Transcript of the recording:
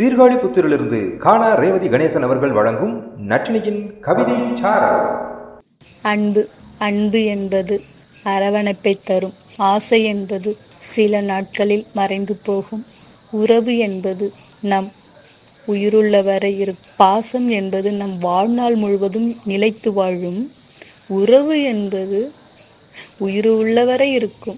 சீர்காழி புத்திரிலிருந்து காணா ரேவதி கணேசன் அவர்கள் வழங்கும் நட்டினியின் கவிதை அன்பு அன்பு என்பது அரவணைப்பை தரும். ஆசை என்பது சில நாட்களில் மறைந்து போகும். உறவு என்பது நம் உயிருள்ள வரை பாசம் என்பது நம் வாழ்நாள் முழுவதும் நிலைத்து வாழும். உறவு என்பது உயிர் உள்ளவரை இருக்கும்.